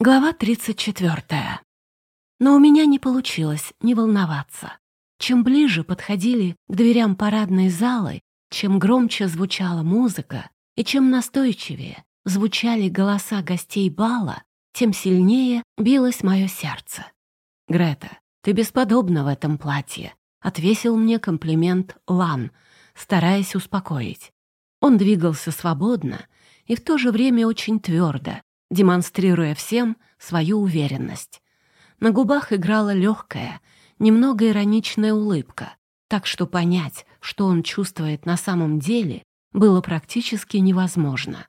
Глава 34. Но у меня не получилось не волноваться. Чем ближе подходили к дверям парадной залы, чем громче звучала музыка и чем настойчивее звучали голоса гостей бала, тем сильнее билось мое сердце. «Грета, ты бесподобна в этом платье», — отвесил мне комплимент Лан, стараясь успокоить. Он двигался свободно и в то же время очень твердо, демонстрируя всем свою уверенность. На губах играла легкая, немного ироничная улыбка, так что понять, что он чувствует на самом деле, было практически невозможно.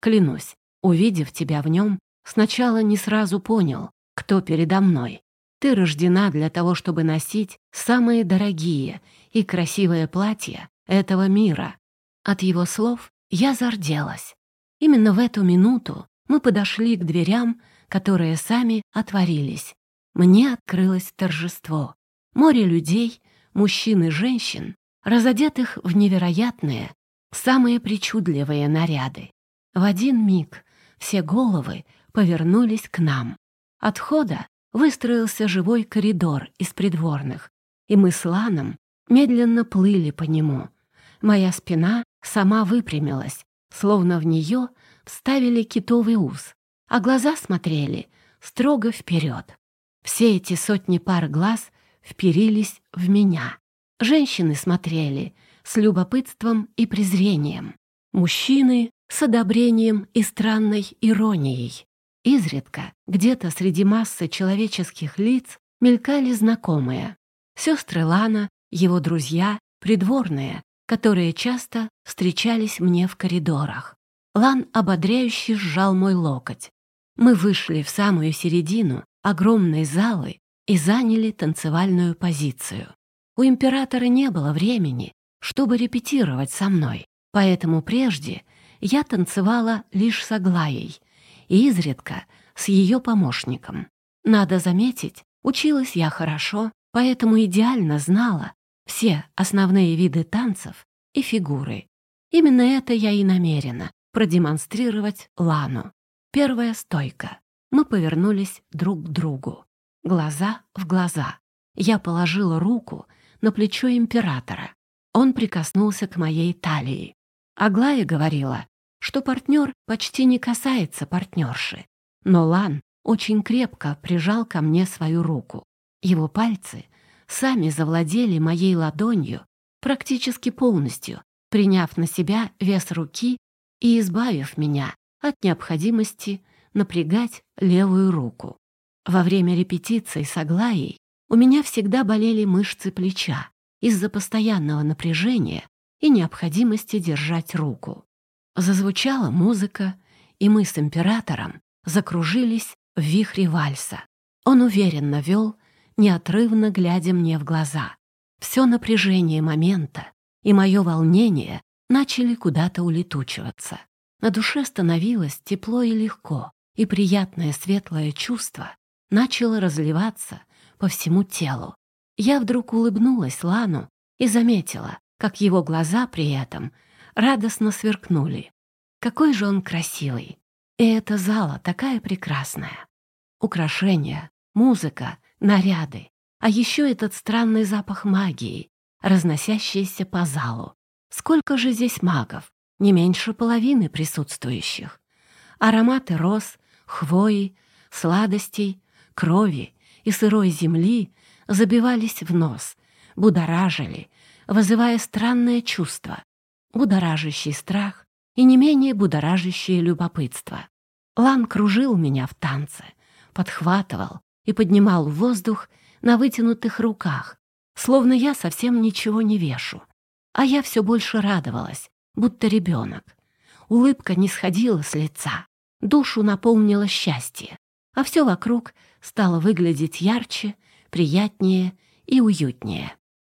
Клянусь, увидев тебя в нем, сначала не сразу понял, кто передо мной. Ты рождена для того, чтобы носить самые дорогие и красивые платья этого мира. От его слов я зарделась. Именно в эту минуту мы подошли к дверям, которые сами отворились. Мне открылось торжество. Море людей, мужчин и женщин, разодетых в невероятные, самые причудливые наряды. В один миг все головы повернулись к нам. От входа выстроился живой коридор из придворных, и мы с Ланом медленно плыли по нему. Моя спина сама выпрямилась, словно в нее вставили китовый ус, а глаза смотрели строго вперед. Все эти сотни пар глаз вперились в меня. Женщины смотрели с любопытством и презрением. Мужчины — с одобрением и странной иронией. Изредка, где-то среди массы человеческих лиц, мелькали знакомые. Сестры Лана, его друзья, придворные, которые часто встречались мне в коридорах. Лан ободряюще сжал мой локоть. Мы вышли в самую середину огромной залы и заняли танцевальную позицию. У императора не было времени, чтобы репетировать со мной, поэтому прежде я танцевала лишь с Аглаей и изредка с ее помощником. Надо заметить, училась я хорошо, поэтому идеально знала все основные виды танцев и фигуры. Именно это я и намерена продемонстрировать Лану. Первая стойка. Мы повернулись друг к другу. Глаза в глаза. Я положила руку на плечо императора. Он прикоснулся к моей талии. Аглая говорила, что партнер почти не касается партнерши. Но Лан очень крепко прижал ко мне свою руку. Его пальцы сами завладели моей ладонью практически полностью, приняв на себя вес руки и избавив меня от необходимости напрягать левую руку. Во время репетиций с Аглаей у меня всегда болели мышцы плеча из-за постоянного напряжения и необходимости держать руку. Зазвучала музыка, и мы с императором закружились в вихре вальса. Он уверенно вел, неотрывно глядя мне в глаза. Все напряжение момента и мое волнение начали куда-то улетучиваться. На душе становилось тепло и легко, и приятное светлое чувство начало разливаться по всему телу. Я вдруг улыбнулась Лану и заметила, как его глаза при этом радостно сверкнули. Какой же он красивый! И эта зала такая прекрасная. Украшения, музыка, наряды, а еще этот странный запах магии, разносящийся по залу. Сколько же здесь магов? Не меньше половины присутствующих. Ароматы роз, хвои, сладостей, крови и сырой земли забивались в нос, будоражили, вызывая странное чувство, будоражащий страх и не менее будоражащее любопытство. Лан кружил меня в танце, подхватывал и поднимал в воздух на вытянутых руках, словно я совсем ничего не вешу. А я все больше радовалась, будто ребенок. Улыбка не сходила с лица, душу наполнило счастье, а все вокруг стало выглядеть ярче, приятнее и уютнее.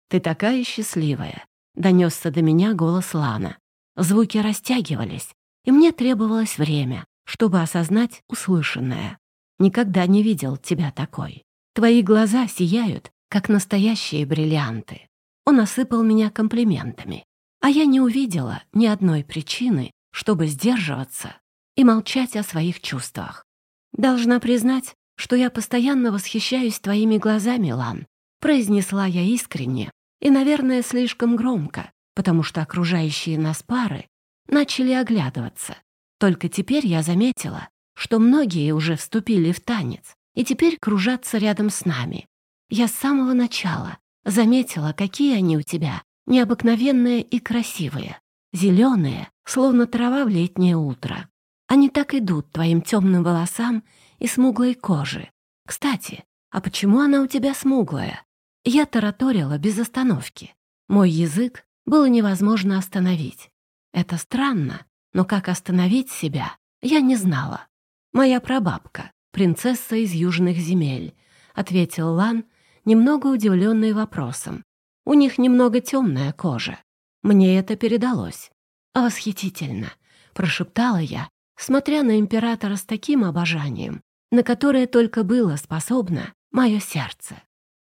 «Ты такая счастливая!» — донесся до меня голос Лана. Звуки растягивались, и мне требовалось время, чтобы осознать услышанное. Никогда не видел тебя такой. Твои глаза сияют, как настоящие бриллианты. Он осыпал меня комплиментами, а я не увидела ни одной причины, чтобы сдерживаться и молчать о своих чувствах. Должна признать, что я постоянно восхищаюсь твоими глазами, Лан, произнесла я искренне и, наверное, слишком громко, потому что окружающие нас пары начали оглядываться. Только теперь я заметила, что многие уже вступили в танец и теперь кружатся рядом с нами. Я с самого начала заметила, какие они у тебя необыкновенные и красивые, зеленые, словно трава в летнее утро. Они так идут твоим темным волосам и смуглой коже. Кстати, а почему она у тебя смуглая? Я тараторила без остановки. Мой язык было невозможно остановить. Это странно, но как остановить себя, я не знала. Моя прабабка, принцесса из южных земель, ответил Лан, немного удивленный вопросом. У них немного темная кожа. Мне это передалось. «Восхитительно!» — прошептала я, смотря на императора с таким обожанием, на которое только было способно мое сердце.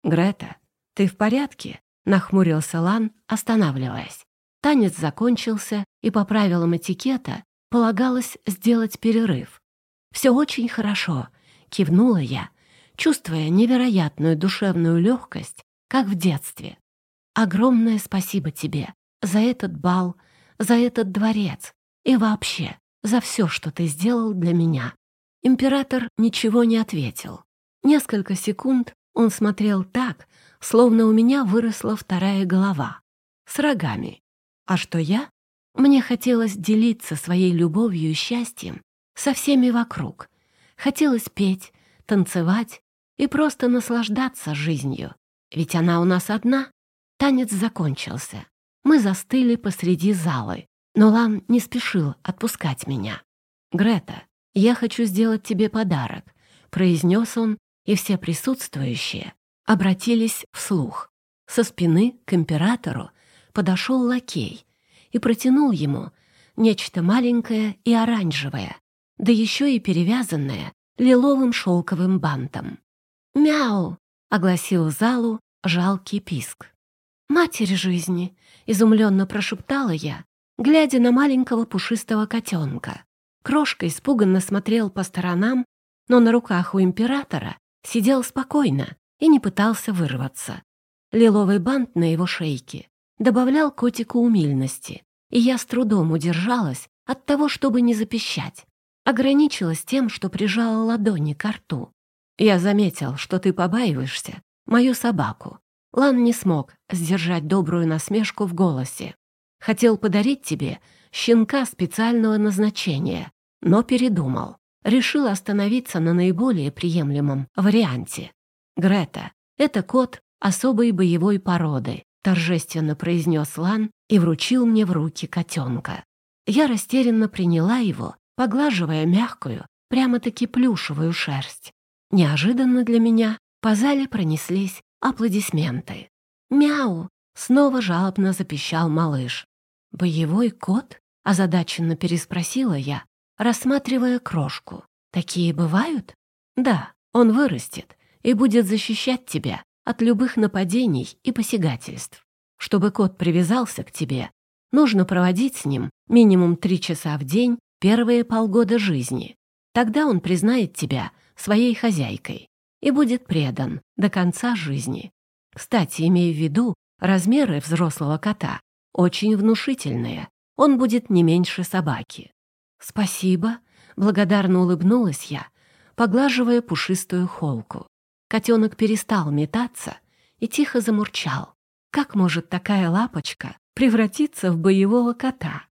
«Грета, ты в порядке?» — нахмурился Лан, останавливаясь. Танец закончился, и по правилам этикета полагалось сделать перерыв. «Все очень хорошо», — кивнула я, чувствуя невероятную душевную легкость, как в детстве. «Огромное спасибо тебе за этот бал, за этот дворец и вообще за все, что ты сделал для меня». Император ничего не ответил. Несколько секунд он смотрел так, словно у меня выросла вторая голова, с рогами. А что я? Мне хотелось делиться своей любовью и счастьем со всеми вокруг. Хотелось петь, танцевать и просто наслаждаться жизнью. Ведь она у нас одна. Танец закончился. Мы застыли посреди залы, но Лан не спешил отпускать меня. «Грета, я хочу сделать тебе подарок», — произнес он, и все присутствующие обратились вслух. Со спины к императору подошел лакей и протянул ему нечто маленькое и оранжевое, да еще и перевязанное лиловым шелковым бантом. «Мяу!» — огласил залу жалкий писк. «Матерь жизни!» — изумленно прошептала я, глядя на маленького пушистого котенка. Крошка испуганно смотрел по сторонам, но на руках у императора сидел спокойно и не пытался вырваться. Лиловый бант на его шейке добавлял котику умильности, и я с трудом удержалась от того, чтобы не запищать. Ограничилась тем, что прижала ладони к рту. «Я заметил, что ты побаиваешься мою собаку». Лан не смог сдержать добрую насмешку в голосе. «Хотел подарить тебе щенка специального назначения, но передумал. Решил остановиться на наиболее приемлемом варианте. Грета — это кот особой боевой породы, торжественно произнес Лан и вручил мне в руки котенка. Я растерянно приняла его, поглаживая мягкую, прямо-таки плюшевую шерсть. Неожиданно для меня по зале пронеслись аплодисменты. «Мяу!» — снова жалобно запищал малыш. «Боевой кот?» — озадаченно переспросила я, рассматривая крошку. «Такие бывают?» «Да, он вырастет и будет защищать тебя от любых нападений и посягательств. Чтобы кот привязался к тебе, нужно проводить с ним минимум три часа в день первые полгода жизни. Тогда он признает тебя своей хозяйкой и будет предан до конца жизни. Кстати, имея в виду, размеры взрослого кота очень внушительные. Он будет не меньше собаки. «Спасибо», — благодарно улыбнулась я, поглаживая пушистую холку. Котенок перестал метаться и тихо замурчал. Как может такая лапочка превратиться в боевого кота?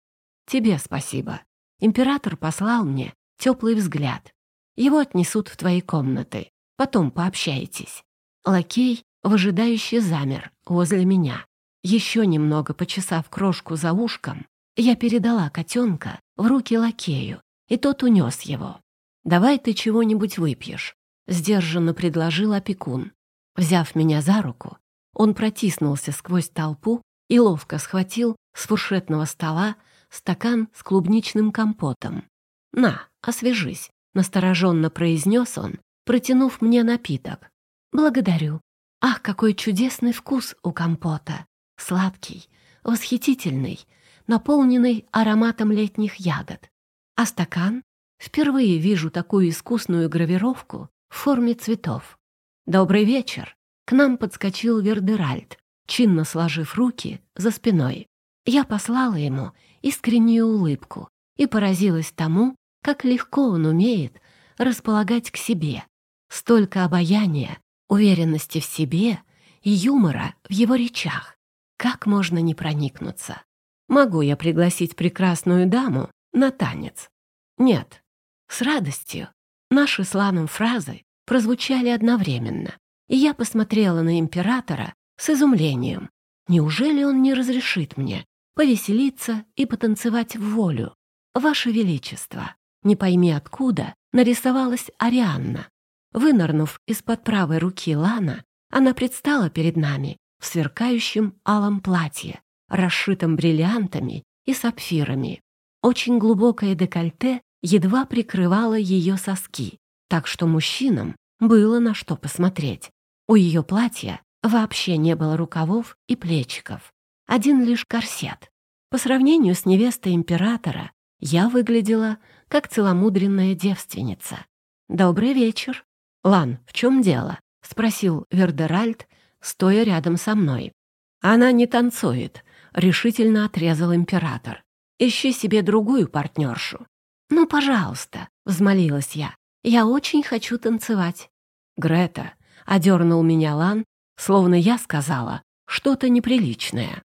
Тебе спасибо. Император послал мне теплый взгляд. Его отнесут в твои комнаты. Потом пообщаетесь. Лакей выжидающе замер возле меня. Еще немного почесав крошку за ушком, я передала котенка в руки лакею, и тот унес его. «Давай ты чего-нибудь выпьешь. — сдержанно предложил опекун. Взяв меня за руку, он протиснулся сквозь толпу и ловко схватил с фуршетного стола стакан с клубничным компотом. «На, освежись», — настороженно произнес он, протянув мне напиток. «Благодарю. Ах, какой чудесный вкус у компота! Сладкий, восхитительный, наполненный ароматом летних ягод. А стакан? Впервые вижу такую искусную гравировку в форме цветов. «Добрый вечер!» К нам подскочил Вердеральд, чинно сложив руки за спиной. Я послала ему искреннюю улыбку и поразилась тому, как легко он умеет располагать к себе. Столько обаяния, уверенности в себе и юмора в его речах. Как можно не проникнуться? Могу я пригласить прекрасную даму на танец? Нет, с радостью. Наши с Ланом фразы прозвучали одновременно, и я посмотрела на императора с изумлением. Неужели он не разрешит мне повеселиться и потанцевать в волю? Ваше Величество, не пойми откуда, нарисовалась Арианна. Вынырнув из-под правой руки Лана, она предстала перед нами в сверкающем алом платье, расшитом бриллиантами и сапфирами. Очень глубокое декольте едва прикрывала ее соски, так что мужчинам было на что посмотреть. У ее платья вообще не было рукавов и плечиков, один лишь корсет. По сравнению с невестой императора я выглядела как целомудренная девственница. «Добрый вечер». «Лан, в чем дело?» — спросил Вердеральд, стоя рядом со мной. «Она не танцует», — решительно отрезал император. «Ищи себе другую партнершу. «Ну, пожалуйста», — взмолилась я. «Я очень хочу танцевать». «Грета», — одернул меня Лан, словно я сказала что-то неприличное.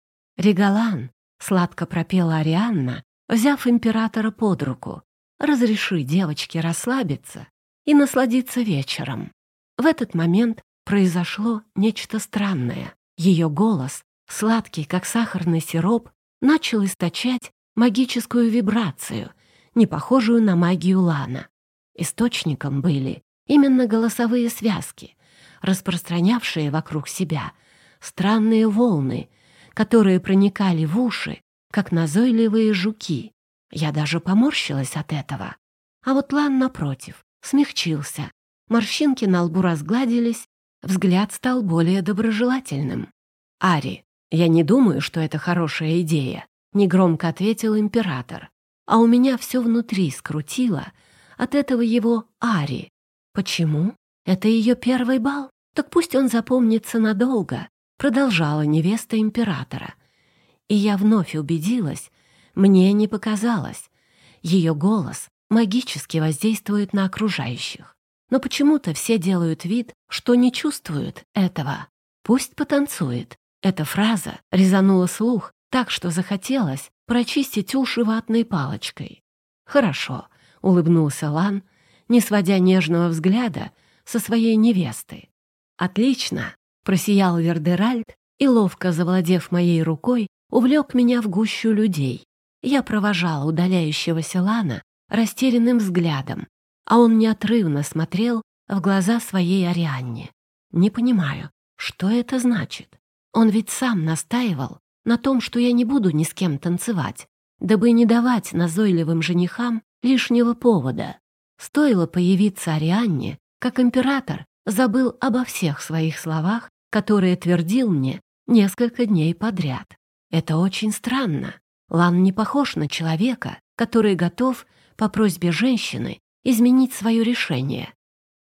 «Регалан», — сладко пропела Арианна, взяв императора под руку, «разреши девочке расслабиться и насладиться вечером». В этот момент произошло нечто странное. Ее голос, сладкий, как сахарный сироп, начал источать магическую вибрацию — не похожую на магию Лана. Источником были именно голосовые связки, распространявшие вокруг себя странные волны, которые проникали в уши, как назойливые жуки. Я даже поморщилась от этого. А вот Лан, напротив, смягчился. Морщинки на лбу разгладились, взгляд стал более доброжелательным. «Ари, я не думаю, что это хорошая идея», — негромко ответил император а у меня все внутри скрутило от этого его Ари. Почему? Это ее первый бал? Так пусть он запомнится надолго, продолжала невеста императора. И я вновь убедилась, мне не показалось. Ее голос магически воздействует на окружающих. Но почему-то все делают вид, что не чувствуют этого. Пусть потанцует. Эта фраза резанула слух так, что захотелось прочистить уши ватной палочкой. «Хорошо», — улыбнулся Лан, не сводя нежного взгляда со своей невесты. «Отлично», — просиял Вердеральд и, ловко завладев моей рукой, увлек меня в гущу людей. Я провожала удаляющегося Лана растерянным взглядом, а он неотрывно смотрел в глаза своей Арианне. Не понимаю, что это значит? Он ведь сам настаивал на том, что я не буду ни с кем танцевать, дабы не давать назойливым женихам лишнего повода. Стоило появиться Арианне, как император забыл обо всех своих словах, которые твердил мне несколько дней подряд. Это очень странно. Лан не похож на человека, который готов по просьбе женщины изменить свое решение.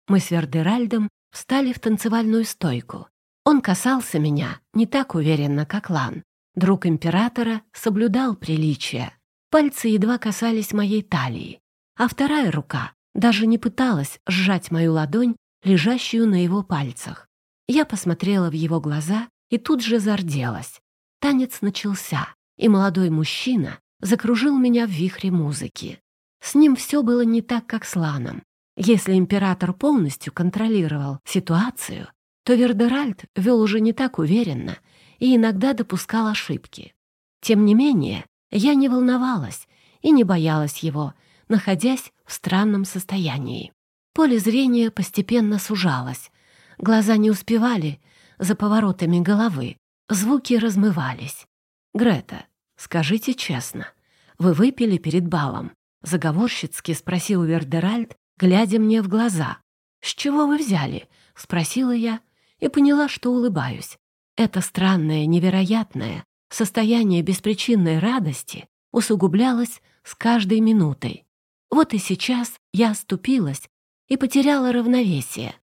Мы с Вердеральдом встали в танцевальную стойку. Он касался меня не так уверенно, как Лан, Друг императора соблюдал приличия. Пальцы едва касались моей талии, а вторая рука даже не пыталась сжать мою ладонь, лежащую на его пальцах. Я посмотрела в его глаза и тут же зарделась. Танец начался, и молодой мужчина закружил меня в вихре музыки. С ним все было не так, как с Ланом. Если император полностью контролировал ситуацию, то Вердеральд вел уже не так уверенно и иногда допускал ошибки. Тем не менее, я не волновалась и не боялась его, находясь в странном состоянии. Поле зрения постепенно сужалось, глаза не успевали за поворотами головы, звуки размывались. «Грета, скажите честно, вы выпили перед балом?» — заговорщицки спросил Вердеральд, глядя мне в глаза. «С чего вы взяли?» — спросила я и поняла, что улыбаюсь. Это странное, невероятное состояние беспричинной радости усугублялось с каждой минутой. Вот и сейчас я оступилась и потеряла равновесие.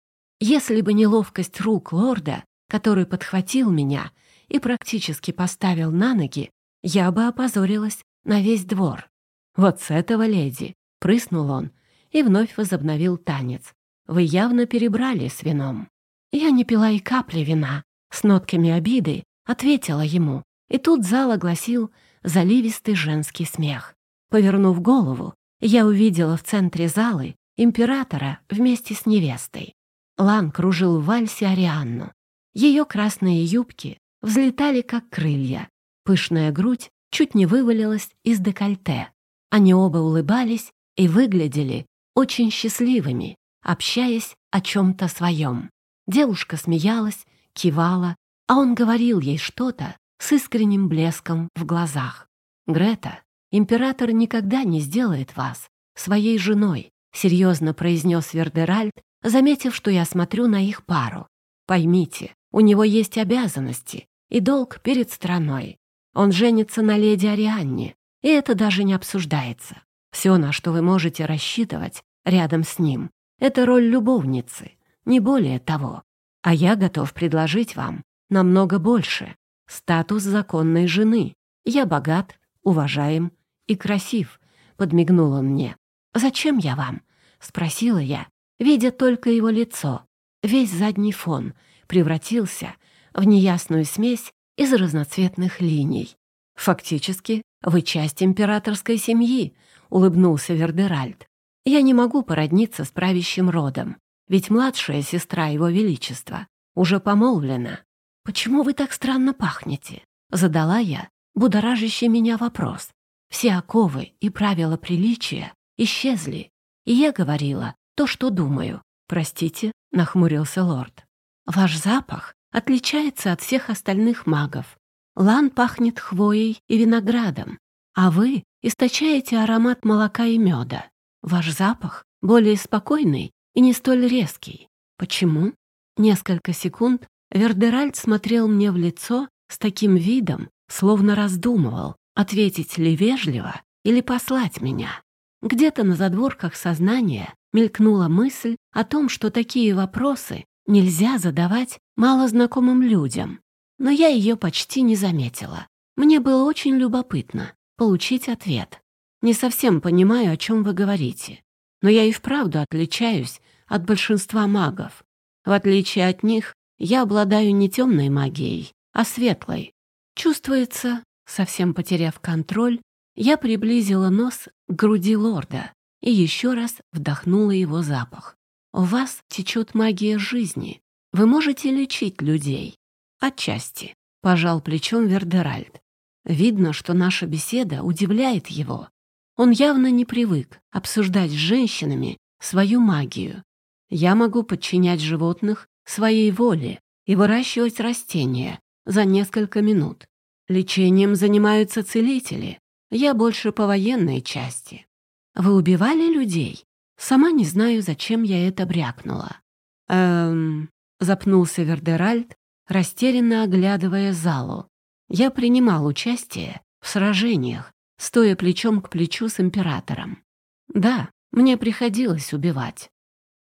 Если бы не ловкость рук лорда, который подхватил меня и практически поставил на ноги, я бы опозорилась на весь двор. «Вот с этого, леди!» — прыснул он и вновь возобновил танец. «Вы явно перебрали с вином». Я не пила и капли вина. С нотками обиды ответила ему, и тут зал огласил заливистый женский смех. Повернув голову, я увидела в центре залы императора вместе с невестой. Лан кружил в вальсе Арианну. Ее красные юбки взлетали, как крылья. Пышная грудь чуть не вывалилась из декольте. Они оба улыбались и выглядели очень счастливыми, общаясь о чем-то своем. Девушка смеялась, кивала, а он говорил ей что-то с искренним блеском в глазах. «Грета, император никогда не сделает вас своей женой», серьезно произнес Вердеральд, заметив, что я смотрю на их пару. «Поймите, у него есть обязанности и долг перед страной. Он женится на леди Арианне, и это даже не обсуждается. Все, на что вы можете рассчитывать рядом с ним, это роль любовницы, не более того. А я готов предложить вам намного больше. Статус законной жены. Я богат, уважаем и красив», — подмигнул он мне. «Зачем я вам?» — спросила я, видя только его лицо. Весь задний фон превратился в неясную смесь из разноцветных линий. «Фактически, вы часть императорской семьи», — улыбнулся Вердеральд. «Я не могу породниться с правящим родом, ведь младшая сестра его величества уже помолвлена. Почему вы так странно пахнете?» — задала я будоражащий меня вопрос. Все оковы и правила приличия исчезли, и я говорила то, что думаю. «Простите», — нахмурился лорд. «Ваш запах отличается от всех остальных магов. Лан пахнет хвоей и виноградом, а вы источаете аромат молока и меда. Ваш запах более спокойный и не столь резкий. Почему? Несколько секунд Вердеральд смотрел мне в лицо с таким видом, словно раздумывал, ответить ли вежливо или послать меня. Где-то на задворках сознания мелькнула мысль о том, что такие вопросы нельзя задавать малознакомым людям, но я ее почти не заметила. Мне было очень любопытно получить ответ. Не совсем понимаю, о чем вы говорите, но я и вправду отличаюсь от большинства магов. В отличие от них, я обладаю не темной магией, а светлой. Чувствуется, совсем потеряв контроль, я приблизила нос к груди лорда и еще раз вдохнула его запах. «У вас течет магия жизни. Вы можете лечить людей. «Отчасти», — пожал плечом Вердеральд. Видно, что наша беседа удивляет его. Он явно не привык обсуждать с женщинами свою магию. Я могу подчинять животных своей воле и выращивать растения за несколько минут. Лечением занимаются целители. Я больше по военной части. Вы убивали людей? Сама не знаю, зачем я это брякнула. Эм... Запнулся Вердеральд, растерянно оглядывая залу. Я принимал участие в сражениях, стоя плечом к плечу с императором. Да, мне приходилось убивать.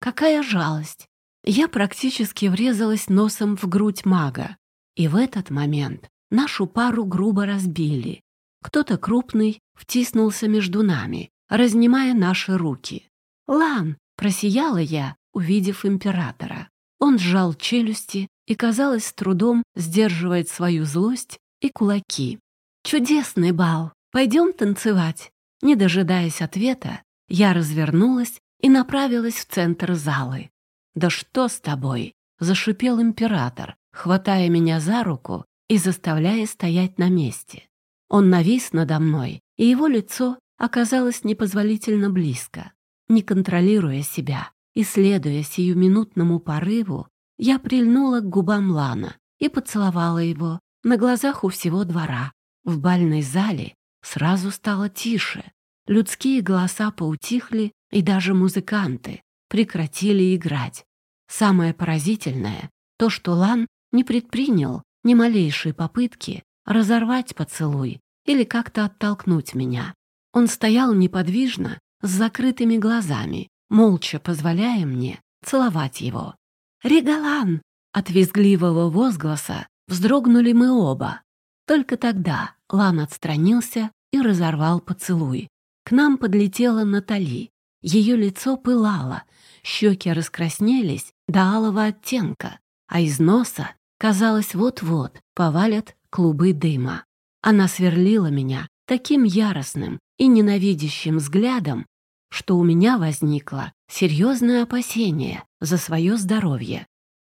Какая жалость! Я практически врезалась носом в грудь мага, и в этот момент нашу пару грубо разбили. Кто-то крупный втиснулся между нами, разнимая наши руки. «Лан!» — просияла я, увидев императора. Он сжал челюсти и, казалось, с трудом сдерживает свою злость и кулаки. «Чудесный бал! Пойдем танцевать!» Не дожидаясь ответа, я развернулась и направилась в центр залы. «Да что с тобой?» — зашипел император, хватая меня за руку и заставляя стоять на месте. Он навис надо мной, и его лицо оказалось непозволительно близко. Не контролируя себя и следуя сиюминутному порыву, я прильнула к губам Лана и поцеловала его на глазах у всего двора. В бальной зале сразу стало тише. Людские голоса поутихли, и даже музыканты прекратили играть. Самое поразительное — то, что Лан не предпринял ни малейшей попытки разорвать поцелуй или как-то оттолкнуть меня. Он стоял неподвижно, с закрытыми глазами, молча позволяя мне целовать его. «Регалан!» От визгливого возгласа вздрогнули мы оба. Только тогда Лан отстранился и разорвал поцелуй. К нам подлетела Натали. Ее лицо пылало, щеки раскраснелись до алого оттенка, а из носа, казалось, вот-вот повалят клубы дыма. Она сверлила меня таким яростным и ненавидящим взглядом, что у меня возникло серьезное опасение за свое здоровье.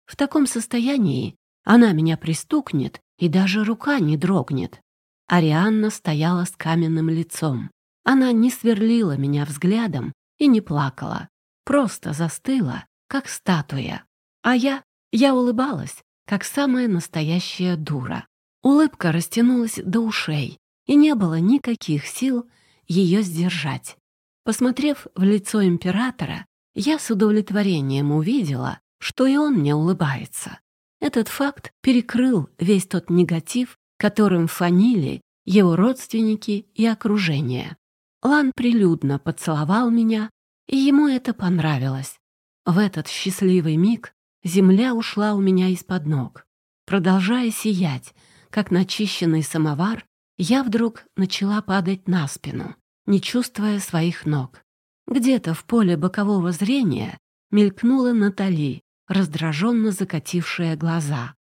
В таком состоянии она меня пристукнет, и даже рука не дрогнет. Арианна стояла с каменным лицом. Она не сверлила меня взглядом и не плакала, просто застыла, как статуя. А я, я улыбалась, как самая настоящая дура. Улыбка растянулась до ушей, и не было никаких сил ее сдержать. Посмотрев в лицо императора, я с удовлетворением увидела, что и он мне улыбается. Этот факт перекрыл весь тот негатив, которым фанили его родственники и окружение. Лан прилюдно поцеловал меня, и ему это понравилось. В этот счастливый миг земля ушла у меня из-под ног. Продолжая сиять, как начищенный самовар, я вдруг начала падать на спину, не чувствуя своих ног. Где-то в поле бокового зрения мелькнула Натали, раздраженно закатившая глаза.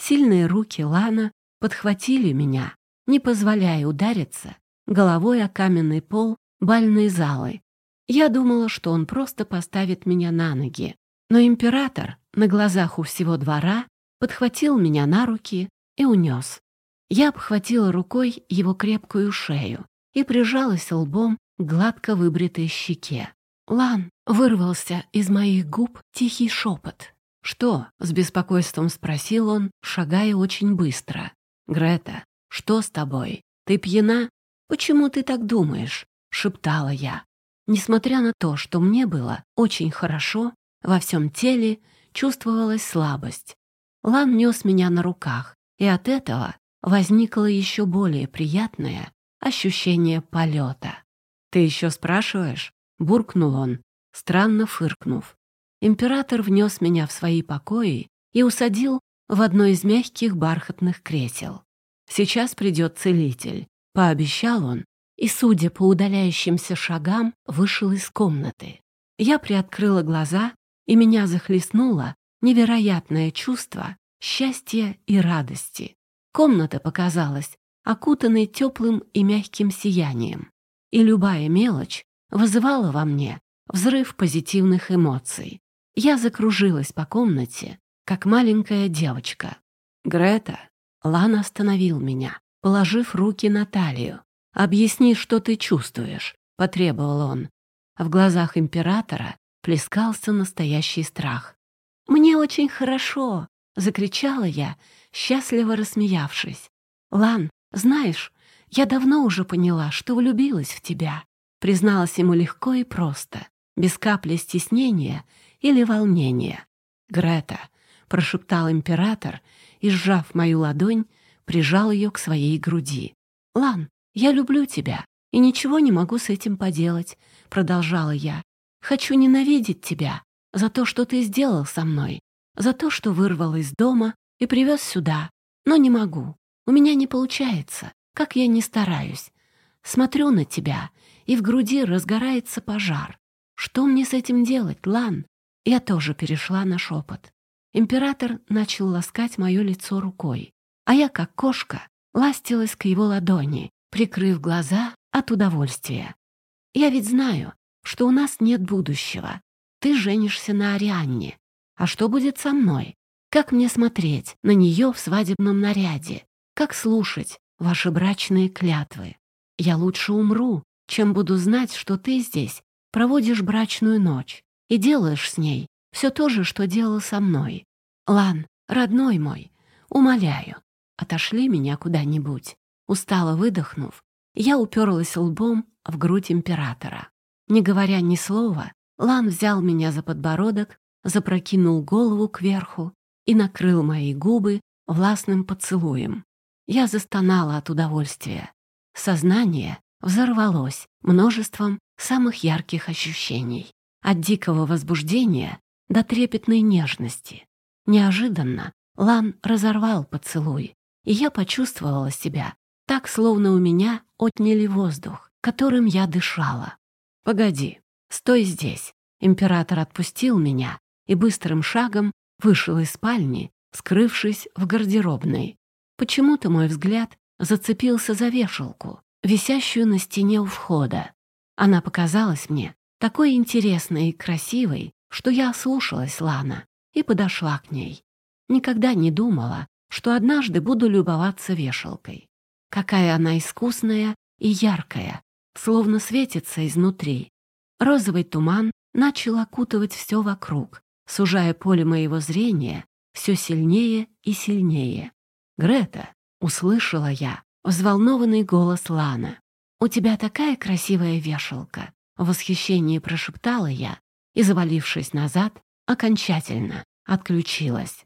Сильные руки Лана подхватили меня, не позволяя удариться головой о каменный пол бальной залы. Я думала, что он просто поставит меня на ноги, но император на глазах у всего двора подхватил меня на руки и унес. Я обхватила рукой его крепкую шею и прижалась лбом к гладко выбритой щеке. «Лан!» — вырвался из моих губ тихий шепот. «Что?» — с беспокойством спросил он, шагая очень быстро. «Грета, что с тобой? Ты пьяна? Почему ты так думаешь?» — шептала я. Несмотря на то, что мне было очень хорошо, во всем теле чувствовалась слабость. Лан нес меня на руках, и от этого возникло еще более приятное ощущение полета. «Ты еще спрашиваешь?» — буркнул он, странно фыркнув. Император внес меня в свои покои и усадил в одно из мягких бархатных кресел. «Сейчас придет целитель», — пообещал он, и, судя по удаляющимся шагам, вышел из комнаты. Я приоткрыла глаза, и меня захлестнуло невероятное чувство счастья и радости. Комната показалась окутанной теплым и мягким сиянием, и любая мелочь вызывала во мне взрыв позитивных эмоций. Я закружилась по комнате, как маленькая девочка. «Грета!» Лан остановил меня, положив руки на талию. «Объясни, что ты чувствуешь», — потребовал он. В глазах императора плескался настоящий страх. «Мне очень хорошо!» — закричала я, счастливо рассмеявшись. «Лан, знаешь, я давно уже поняла, что влюбилась в тебя», — призналась ему легко и просто, без капли стеснения или волнения. «Грета», — прошептал император и, сжав мою ладонь, прижал ее к своей груди. «Лан, я люблю тебя и ничего не могу с этим поделать», — продолжала я. «Хочу ненавидеть тебя за то, что ты сделал со мной, за то, что вырвал из дома и привез сюда, но не могу. У меня не получается, как я не стараюсь. Смотрю на тебя, и в груди разгорается пожар. Что мне с этим делать, Лан? Я тоже перешла на шепот. Император начал ласкать мое лицо рукой, а я, как кошка, ластилась к его ладони, прикрыв глаза от удовольствия. Я ведь знаю, что у нас нет будущего. Ты женишься на Арианне. А что будет со мной? Как мне смотреть на нее в свадебном наряде? Как слушать ваши брачные клятвы? Я лучше умру, чем буду знать, что ты здесь проводишь брачную ночь и делаешь с ней все то же, что делал со мной. Лан, родной мой, умоляю, отошли меня куда-нибудь. Устало выдохнув, я уперлась лбом в грудь императора. Не говоря ни слова, Лан взял меня за подбородок, запрокинул голову кверху и накрыл мои губы властным поцелуем. Я застонала от удовольствия. Сознание взорвалось множеством самых ярких ощущений. От дикого возбуждения до трепетной нежности. Неожиданно Лан разорвал поцелуй, и я почувствовала себя так, словно у меня отняли воздух, которым я дышала. «Погоди, стой здесь». Император отпустил меня и быстрым шагом вышел из спальни, скрывшись в гардеробной. Почему-то мой взгляд зацепился за вешалку, висящую на стене у входа. Она показалась мне такой интересной и красивой, что я ослушалась Лана и подошла к ней. Никогда не думала, что однажды буду любоваться вешалкой. Какая она искусная и яркая, словно светится изнутри. Розовый туман начал окутывать все вокруг, сужая поле моего зрения все сильнее и сильнее. «Грета!» — услышала я взволнованный голос Лана. «У тебя такая красивая вешалка!» — в восхищении прошептала я и, завалившись назад, окончательно отключилась.